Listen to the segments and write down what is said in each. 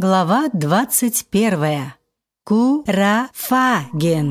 Глава 21. Курафаген.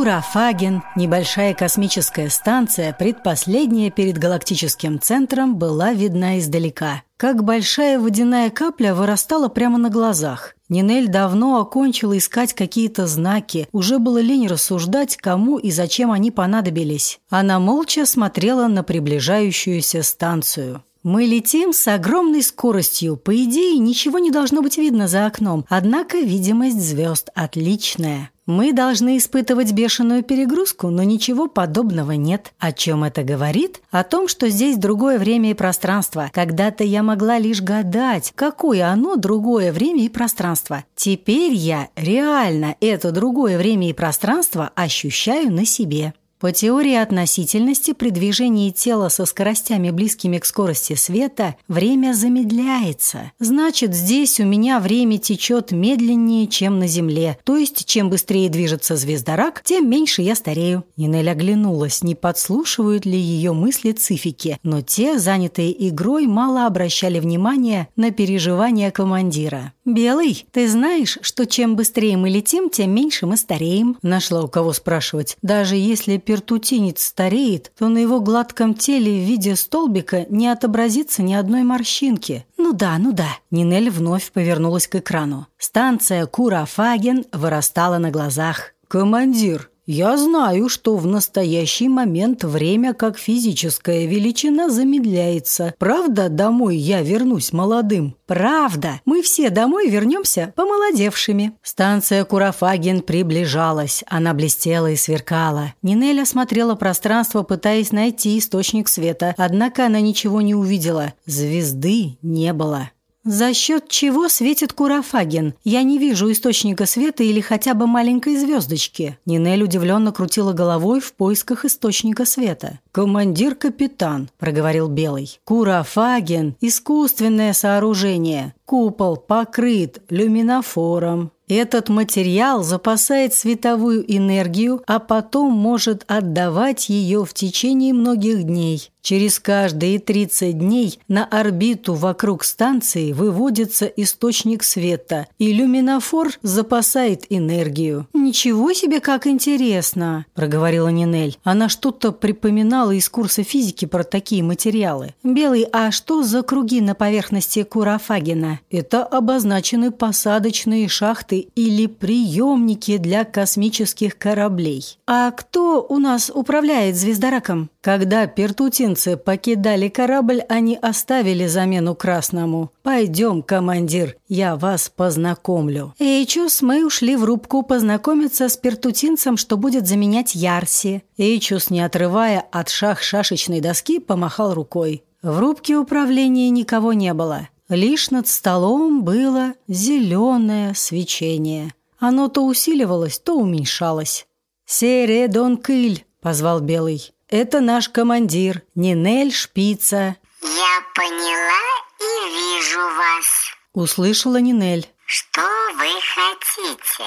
Курафаген, небольшая космическая станция, предпоследняя перед галактическим центром, была видна издалека. Как большая водяная капля вырастала прямо на глазах. Нинель давно окончила искать какие-то знаки, уже было лень рассуждать, кому и зачем они понадобились. Она молча смотрела на приближающуюся станцию. Мы летим с огромной скоростью. По идее, ничего не должно быть видно за окном. Однако видимость звезд отличная. Мы должны испытывать бешеную перегрузку, но ничего подобного нет. О чем это говорит? О том, что здесь другое время и пространство. Когда-то я могла лишь гадать, какое оно другое время и пространство. Теперь я реально это другое время и пространство ощущаю на себе. По теории относительности при движении тела со скоростями, близкими к скорости света, время замедляется. Значит, здесь у меня время течет медленнее, чем на Земле. То есть, чем быстрее движется звездорак, тем меньше я старею. Нинель оглянулась, не подслушивают ли ее мысли цифики, но те, занятые игрой, мало обращали внимания на переживания командира. «Белый, ты знаешь, что чем быстрее мы летим, тем меньше мы стареем?» Нашла у кого спрашивать. Даже если пертутинец стареет, то на его гладком теле в виде столбика не отобразится ни одной морщинки. «Ну да, ну да». Нинель вновь повернулась к экрану. Станция Курафаген вырастала на глазах. «Командир, я знаю, что в настоящий момент время как физическая величина замедляется. Правда, домой я вернусь молодым? Правда. Мы все домой вернемся помолодевшими. Станция Курафаген приближалась. Она блестела и сверкала. Нинель осмотрела пространство, пытаясь найти источник света. Однако она ничего не увидела. Звезды не было. «За счет чего светит Курафаген? Я не вижу источника света или хотя бы маленькой звездочки». Нинель удивленно крутила головой в поисках источника света. «Командир-капитан», – проговорил Белый. «Курафаген – искусственное сооружение. Купол покрыт люминофором. Этот материал запасает световую энергию, а потом может отдавать ее в течение многих дней. Через каждые 30 дней на орбиту вокруг станции выводится источник света, и люминофор запасает энергию. «Ничего себе, как интересно!» – проговорила Нинель. Она что-то припоминала из курса физики про такие материалы. «Белый, а что за круги на поверхности Курафагена?» «Это обозначены посадочные шахты или приемники для космических кораблей. А кто у нас управляет звездораком? Когда пертутинцы покидали корабль, они оставили замену красному. Пойдем, командир, я вас познакомлю. Эйчус, мы ушли в рубку познакомиться с пертутинцем, что будет заменять Ярси. Эйчус, не отрывая от шах шашечной доски, помахал рукой. В рубке управления никого не было. Лишь над столом было зеленое свечение. Оно то усиливалось, то уменьшалось. «Сере Дон Кыль!» – позвал Белый. «Это наш командир, Нинель Шпица». «Я поняла и вижу вас», – услышала Нинель. «Что вы хотите?»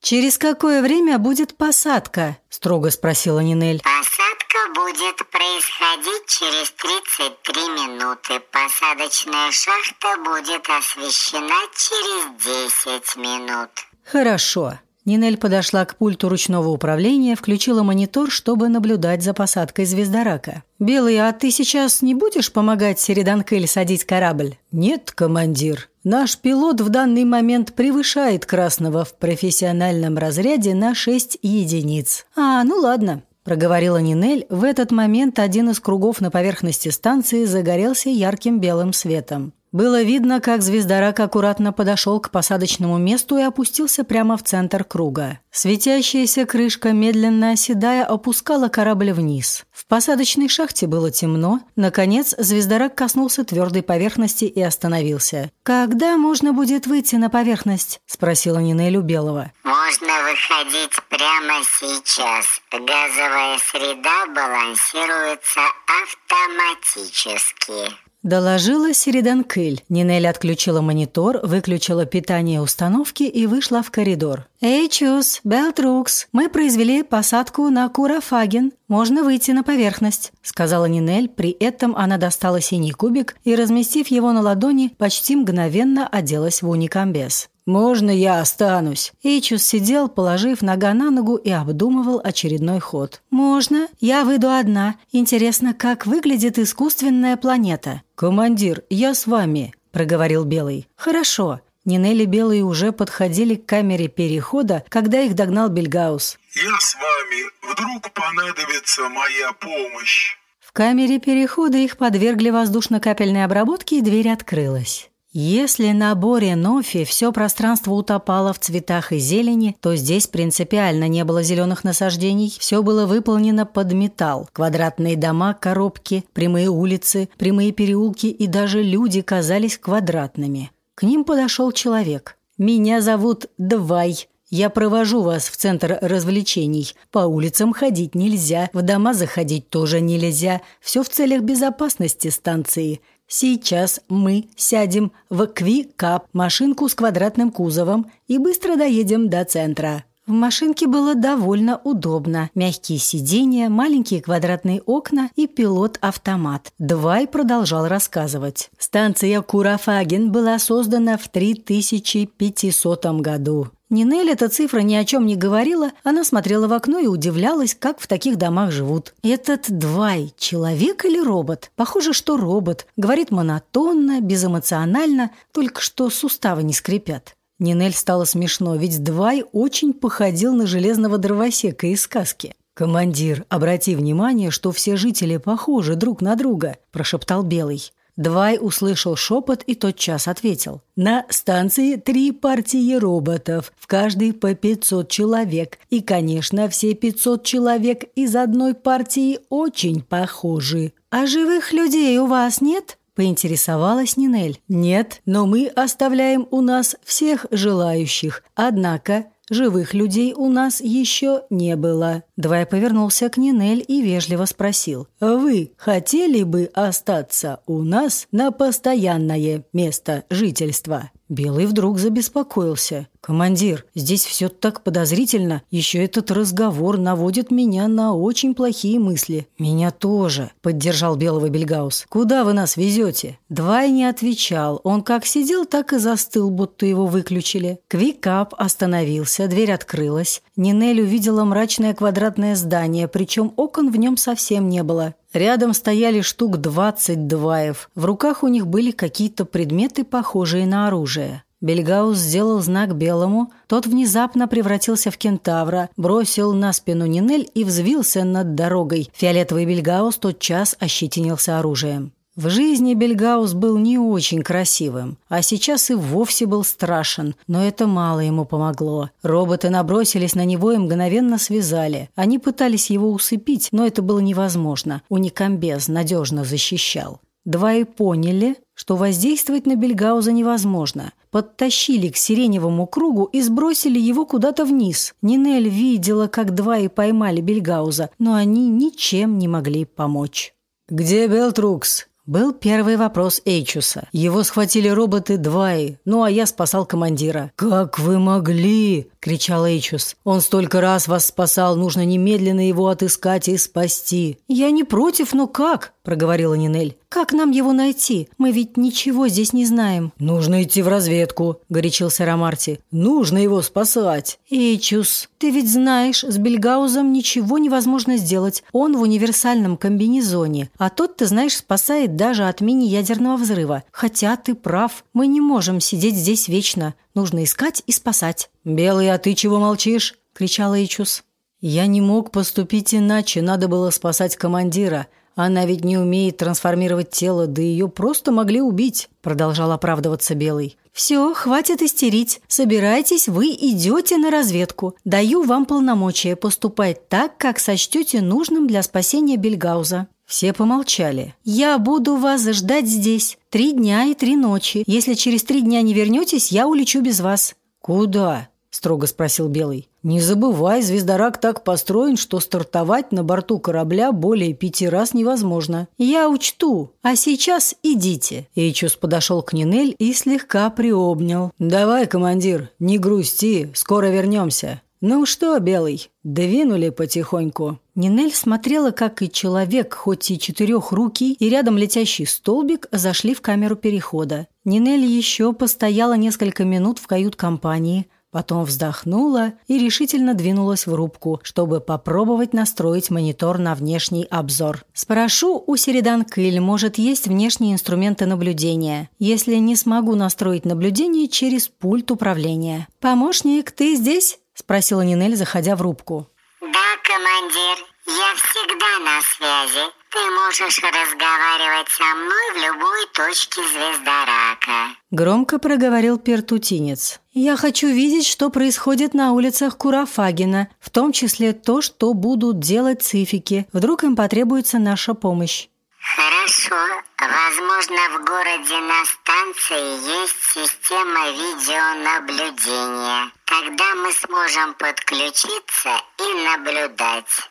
«Через какое время будет посадка?» – строго спросила Нинель. «Посадка будет происходить через 33 минуты. Посадочная шахта будет освещена через 10 минут». «Хорошо». Нинель подошла к пульту ручного управления, включила монитор, чтобы наблюдать за посадкой звездорака. «Белый, а ты сейчас не будешь помогать Середанкель садить корабль?» «Нет, командир. Наш пилот в данный момент превышает Красного в профессиональном разряде на 6 единиц». «А, ну ладно проговорила Нинель, в этот момент один из кругов на поверхности станции загорелся ярким белым светом. Было видно, как звездорак аккуратно подошел к посадочному месту и опустился прямо в центр круга. Светящаяся крышка, медленно оседая, опускала корабль вниз. В посадочной шахте было темно. Наконец, звездорак коснулся твердой поверхности и остановился. «Когда можно будет выйти на поверхность?» – спросила Нинель у Белого. «Можно выходить прямо сейчас. Газовая среда балансируется автоматически». Доложила Середанкыль. Нинель отключила монитор, выключила питание установки и вышла в коридор. «Эй, Чус, Белтрукс, мы произвели посадку на Курафаген. Можно выйти на поверхность», — сказала Нинель. При этом она достала синий кубик и, разместив его на ладони, почти мгновенно оделась в уникамбез. «Можно я останусь?» Эйчус сидел, положив нога на ногу и обдумывал очередной ход. «Можно. Я выйду одна. Интересно, как выглядит искусственная планета?» «Командир, я с вами», – проговорил Белый. «Хорошо». Нинель и Белый уже подходили к камере перехода, когда их догнал Бельгаус. «Я с вами. Вдруг понадобится моя помощь». В камере перехода их подвергли воздушно-капельной обработке, и дверь открылась. Если на Боре Нофи все пространство утопало в цветах и зелени, то здесь принципиально не было зеленых насаждений, все было выполнено под металл. Квадратные дома, коробки, прямые улицы, прямые переулки и даже люди казались квадратными. К ним подошел человек. «Меня зовут Двай», я провожу вас в центр развлечений. По улицам ходить нельзя, в дома заходить тоже нельзя. Все в целях безопасности станции. Сейчас мы сядем в Квикап, машинку с квадратным кузовом, и быстро доедем до центра. В машинке было довольно удобно. Мягкие сиденья, маленькие квадратные окна и пилот-автомат. Двай продолжал рассказывать. Станция Курафаген была создана в 3500 году. Нинель эта цифра ни о чем не говорила, она смотрела в окно и удивлялась, как в таких домах живут. Этот Двай – человек или робот? Похоже, что робот. Говорит монотонно, безэмоционально, только что суставы не скрипят. Нинель стало смешно, ведь Двай очень походил на железного дровосека из сказки. «Командир, обрати внимание, что все жители похожи друг на друга», – прошептал Белый. Двай услышал шепот и тотчас ответил. «На станции три партии роботов, в каждой по 500 человек. И, конечно, все 500 человек из одной партии очень похожи. А живых людей у вас нет?» Поинтересовалась Нинель. «Нет, но мы оставляем у нас всех желающих. Однако Живых людей у нас еще не было. Двай повернулся к Нинель и вежливо спросил. «Вы хотели бы остаться у нас на постоянное место жительства?» Белый вдруг забеспокоился. «Командир, здесь все так подозрительно. Еще этот разговор наводит меня на очень плохие мысли». «Меня тоже», — поддержал Белого Бельгаус. «Куда вы нас везете?» Двай не отвечал. Он как сидел, так и застыл, будто его выключили. Квикап остановился, дверь открылась. Нинель увидела мрачное квадратное здание, причем окон в нем совсем не было. Рядом стояли штук двадцать дваев. В руках у них были какие-то предметы, похожие на оружие. Бельгаус сделал знак белому, тот внезапно превратился в кентавра, бросил на спину Нинель и взвился над дорогой. Фиолетовый Бельгаус тотчас ощетинился оружием. В жизни Бельгаус был не очень красивым, а сейчас и вовсе был страшен, но это мало ему помогло. Роботы набросились на него и мгновенно связали. Они пытались его усыпить, но это было невозможно. Уникамбез надежно защищал. Два и поняли, что воздействовать на Бельгауза невозможно. Подтащили к сиреневому кругу и сбросили его куда-то вниз. Нинель видела, как два и поймали Бельгауза, но они ничем не могли помочь. «Где Белтрукс?» Был первый вопрос Эйчуса. Его схватили роботы Дваи, ну а я спасал командира. «Как вы могли?» – кричал Эйчус. «Он столько раз вас спасал, нужно немедленно его отыскать и спасти». «Я не против, но как?» – проговорила Нинель. «Как нам его найти? Мы ведь ничего здесь не знаем». «Нужно идти в разведку», – горячился Ромарти. «Нужно его спасать». «Эйчус, ты ведь знаешь, с Бельгаузом ничего невозможно сделать. Он в универсальном комбинезоне, а тот, ты знаешь, спасает даже от мини-ядерного взрыва. Хотя ты прав, мы не можем сидеть здесь вечно. Нужно искать и спасать». «Белый, а ты чего молчишь?» – кричал Эйчус. «Я не мог поступить иначе, надо было спасать командира. Она ведь не умеет трансформировать тело, да ее просто могли убить», – продолжал оправдываться Белый. «Все, хватит истерить. Собирайтесь, вы идете на разведку. Даю вам полномочия поступать так, как сочтете нужным для спасения Бельгауза». Все помолчали. «Я буду вас ждать здесь. Три дня и три ночи. Если через три дня не вернетесь, я улечу без вас». «Куда?» – строго спросил Белый. «Не забывай, звездорак так построен, что стартовать на борту корабля более пяти раз невозможно. Я учту, а сейчас идите». Эйчус подошел к Нинель и слегка приобнял. «Давай, командир, не грусти, скоро вернемся». «Ну что, Белый, двинули потихоньку?» Нинель смотрела, как и человек, хоть и четырехрукий, и рядом летящий столбик зашли в камеру перехода. Нинель еще постояла несколько минут в кают-компании, потом вздохнула и решительно двинулась в рубку, чтобы попробовать настроить монитор на внешний обзор. «Спрошу у Середан Кыль, может, есть внешние инструменты наблюдения. Если не смогу настроить наблюдение через пульт управления. Помощник, ты здесь?» – спросила Нинель, заходя в рубку. Да, командир, я всегда на связи. Ты можешь разговаривать со мной в любой точке звездорака. Громко проговорил пертутинец. «Я хочу видеть, что происходит на улицах Курафагина, в том числе то, что будут делать цифики. Вдруг им потребуется наша помощь». Хорошо. Возможно, в городе на станции есть система видеонаблюдения. Тогда мы сможем подключиться и наблюдать.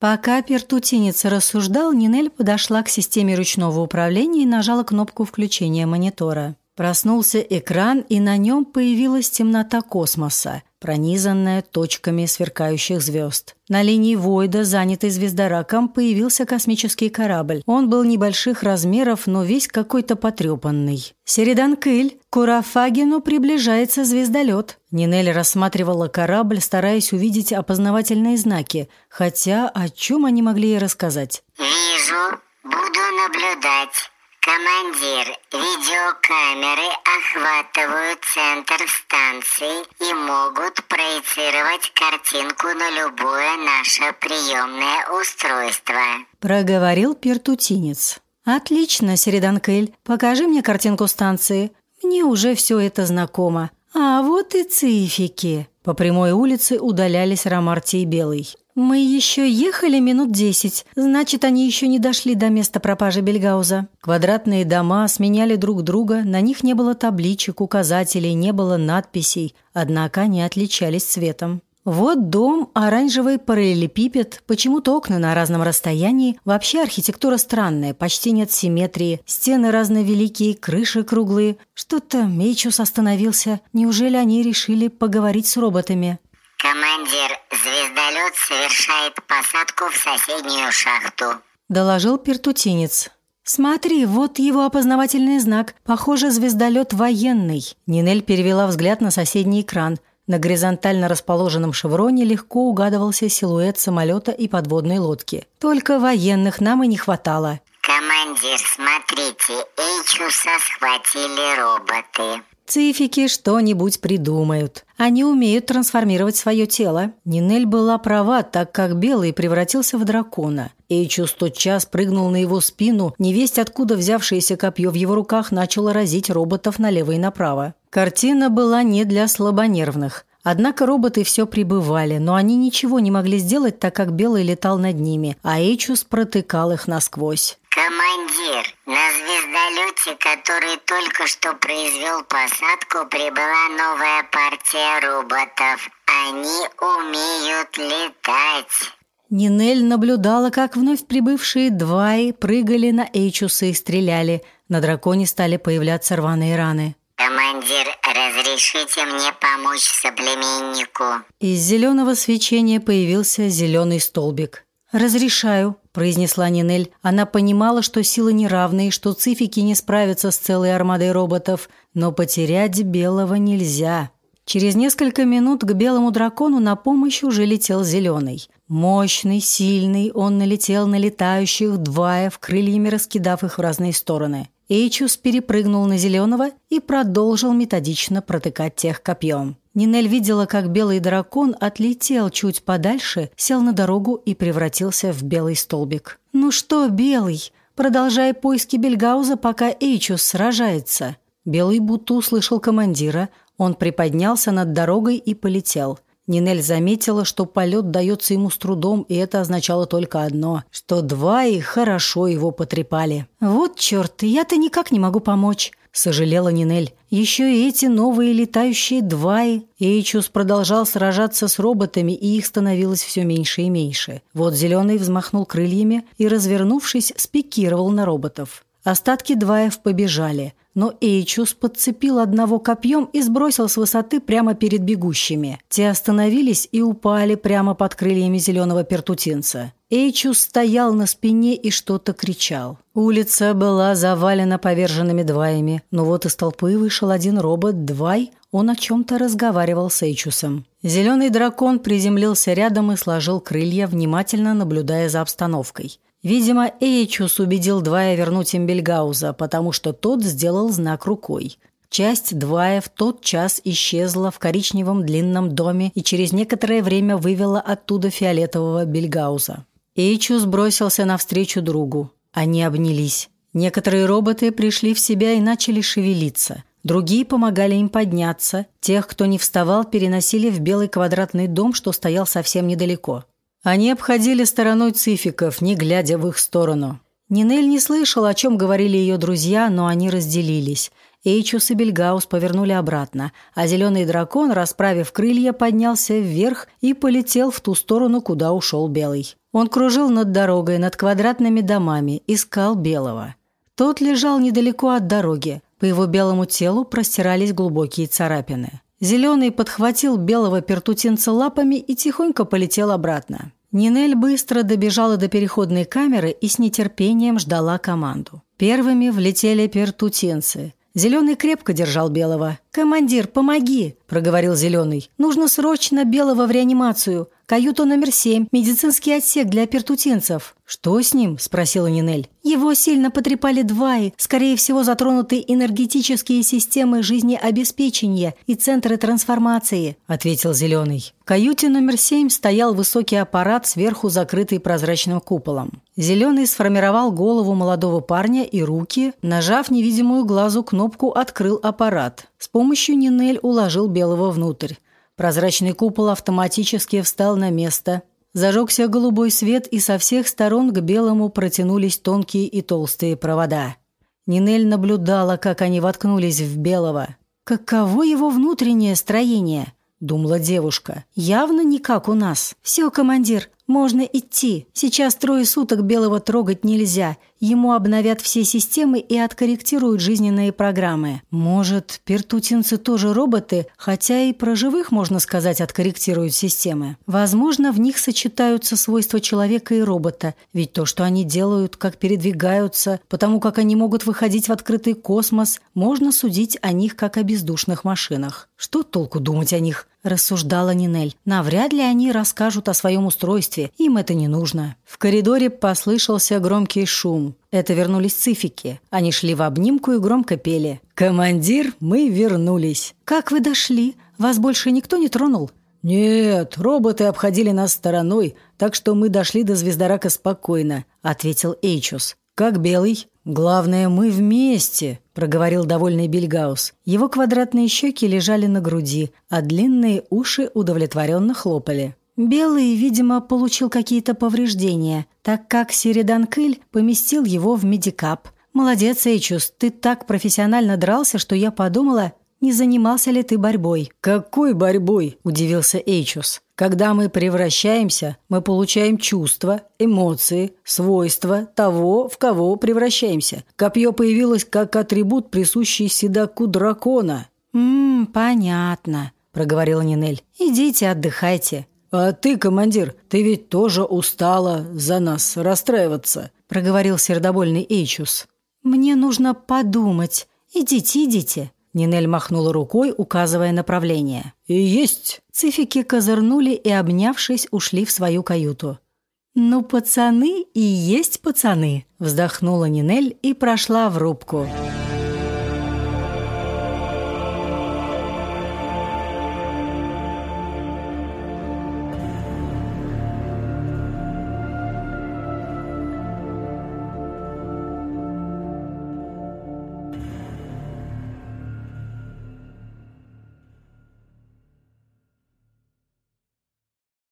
Пока пертутинец рассуждал, Нинель подошла к системе ручного управления и нажала кнопку включения монитора. Проснулся экран, и на нем появилась темнота космоса, пронизанная точками сверкающих звезд. На линии Войда, занятой звездораком, появился космический корабль. Он был небольших размеров, но весь какой-то потрепанный. «Середан Кыль, к Урафагину приближается звездолет». Нинель рассматривала корабль, стараясь увидеть опознавательные знаки, хотя о чем они могли ей рассказать? «Вижу, буду наблюдать». Командир, видеокамеры охватывают центр станции и могут проецировать картинку на любое наше приемное устройство. Проговорил пертутинец. Отлично, Середанкель, покажи мне картинку станции. Мне уже все это знакомо. А вот и цифики. По прямой улице удалялись Ромарти и Белый. «Мы еще ехали минут десять. Значит, они еще не дошли до места пропажи Бельгауза». Квадратные дома сменяли друг друга, на них не было табличек, указателей, не было надписей, однако они отличались цветом. Вот дом, оранжевый параллелепипед, почему-то окна на разном расстоянии. Вообще архитектура странная, почти нет симметрии. Стены разновеликие, крыши круглые. Что-то Мейчус остановился. Неужели они решили поговорить с роботами? «Командир, звездолет совершает посадку в соседнюю шахту», – доложил пертутинец. «Смотри, вот его опознавательный знак. Похоже, звездолет военный». Нинель перевела взгляд на соседний экран. На горизонтально расположенном шевроне легко угадывался силуэт самолета и подводной лодки. Только военных нам и не хватало. «Командир, смотрите, Эйчуса схватили роботы». Цифики что-нибудь придумают. Они умеют трансформировать свое тело. Нинель была права, так как Белый превратился в дракона. Эйчус тотчас прыгнул на его спину, невесть откуда взявшееся копье в его руках начало разить роботов налево и направо. Картина была не для слабонервных. Однако роботы все прибывали, но они ничего не могли сделать, так как Белый летал над ними, а Эйчус протыкал их насквозь. Командир, на звездолете, который только что произвел посадку, прибыла новая партия роботов. Они умеют летать. Нинель наблюдала, как вновь прибывшие дваи прыгали на Эйчуса и стреляли. На драконе стали появляться рваные раны. «Командир, разрешите мне помочь соплеменнику?» Из зеленого свечения появился зеленый столбик. «Разрешаю», – произнесла Нинель. Она понимала, что силы неравные, что цифики не справятся с целой армадой роботов, но потерять белого нельзя. Через несколько минут к белому дракону на помощь уже летел зеленый. Мощный, сильный, он налетел на летающих дваев, крыльями раскидав их в разные стороны. Эйчус перепрыгнул на зеленого и продолжил методично протыкать тех копьем. Нинель видела, как белый дракон отлетел чуть подальше, сел на дорогу и превратился в белый столбик. «Ну что, белый, продолжай поиски Бельгауза, пока Эйчус сражается». Белый будто услышал командира, он приподнялся над дорогой и полетел. Нинель заметила, что полет дается ему с трудом, и это означало только одно, что два и хорошо его потрепали. «Вот черт, я-то никак не могу помочь. сожалела Нинель. Еще и эти новые летающие дваи. Эйчус продолжал сражаться с роботами, и их становилось все меньше и меньше. Вот Зеленый взмахнул крыльями и, развернувшись, спикировал на роботов. Остатки дваев побежали, но Эйчус подцепил одного копьем и сбросил с высоты прямо перед бегущими. Те остановились и упали прямо под крыльями зеленого пертутинца. Эйчус стоял на спине и что-то кричал. Улица была завалена поверженными дваями, но вот из толпы вышел один робот-двай, он о чем-то разговаривал с Эйчусом. Зеленый дракон приземлился рядом и сложил крылья, внимательно наблюдая за обстановкой. Видимо, Эйчус убедил Двая вернуть им Бельгауза, потому что тот сделал знак рукой. Часть Двая в тот час исчезла в коричневом длинном доме и через некоторое время вывела оттуда фиолетового Бельгауза. Эйчус бросился навстречу другу. Они обнялись. Некоторые роботы пришли в себя и начали шевелиться. Другие помогали им подняться. Тех, кто не вставал, переносили в белый квадратный дом, что стоял совсем недалеко. Они обходили стороной цификов, не глядя в их сторону. Нинель не слышал, о чем говорили ее друзья, но они разделились. Эйчус и Бельгаус повернули обратно, а зеленый дракон, расправив крылья, поднялся вверх и полетел в ту сторону, куда ушел Белый. Он кружил над дорогой, над квадратными домами, искал Белого. Тот лежал недалеко от дороги. По его белому телу простирались глубокие царапины. Зеленый подхватил белого пертутинца лапами и тихонько полетел обратно. Нинель быстро добежала до переходной камеры и с нетерпением ждала команду. Первыми влетели пертутинцы. Зеленый крепко держал белого. «Командир, помоги!» – проговорил Зеленый. «Нужно срочно белого в реанимацию. Каюта номер семь, медицинский отсек для пертутинцев». «Что с ним?» – спросила Нинель. «Его сильно потрепали дваи. Скорее всего, затронуты энергетические системы жизнеобеспечения и центры трансформации», – ответил Зеленый. В каюте номер семь стоял высокий аппарат, сверху закрытый прозрачным куполом. Зеленый сформировал голову молодого парня и руки, нажав невидимую глазу кнопку, открыл аппарат. С помощью Нинель уложил белого внутрь. Прозрачный купол автоматически встал на место. Зажегся голубой свет, и со всех сторон к белому протянулись тонкие и толстые провода. Нинель наблюдала, как они воткнулись в белого. Каково его внутреннее строение? думала девушка. «Явно не как у нас. Все, командир, можно идти. Сейчас трое суток Белого трогать нельзя. Ему обновят все системы и откорректируют жизненные программы. Может, пертутинцы тоже роботы, хотя и про живых, можно сказать, откорректируют системы. Возможно, в них сочетаются свойства человека и робота. Ведь то, что они делают, как передвигаются, потому как они могут выходить в открытый космос, можно судить о них как о бездушных машинах. Что толку думать о них? Рассуждала Нинель. Навряд ли они расскажут о своем устройстве, им это не нужно. В коридоре послышался громкий шум. Это вернулись цифики. Они шли в обнимку и громко пели. «Командир, мы вернулись». «Как вы дошли? Вас больше никто не тронул?» «Нет, роботы обходили нас стороной, так что мы дошли до Звездорака спокойно», — ответил Эйчус. «Как белый?» «Главное, мы вместе», — проговорил довольный Бельгаус. Его квадратные щеки лежали на груди, а длинные уши удовлетворенно хлопали. Белый, видимо, получил какие-то повреждения, так как Сиридан Кыль поместил его в медикап. «Молодец, Эйчус, ты так профессионально дрался, что я подумала, не занимался ли ты борьбой?» «Какой борьбой?» – удивился Эйчус. Когда мы превращаемся, мы получаем чувства, эмоции, свойства того, в кого превращаемся. Копье появилось как атрибут, присущий седаку дракона. «Ммм, понятно», – проговорила Нинель. «Идите, отдыхайте». «А ты, командир, ты ведь тоже устала за нас расстраиваться», – проговорил сердобольный Эйчус. «Мне нужно подумать. Идите, идите». Нинель махнула рукой, указывая направление. «И есть!» Цифики козырнули и, обнявшись, ушли в свою каюту. «Ну, пацаны и есть пацаны!» Вздохнула Нинель и прошла в рубку. «Пацаны!»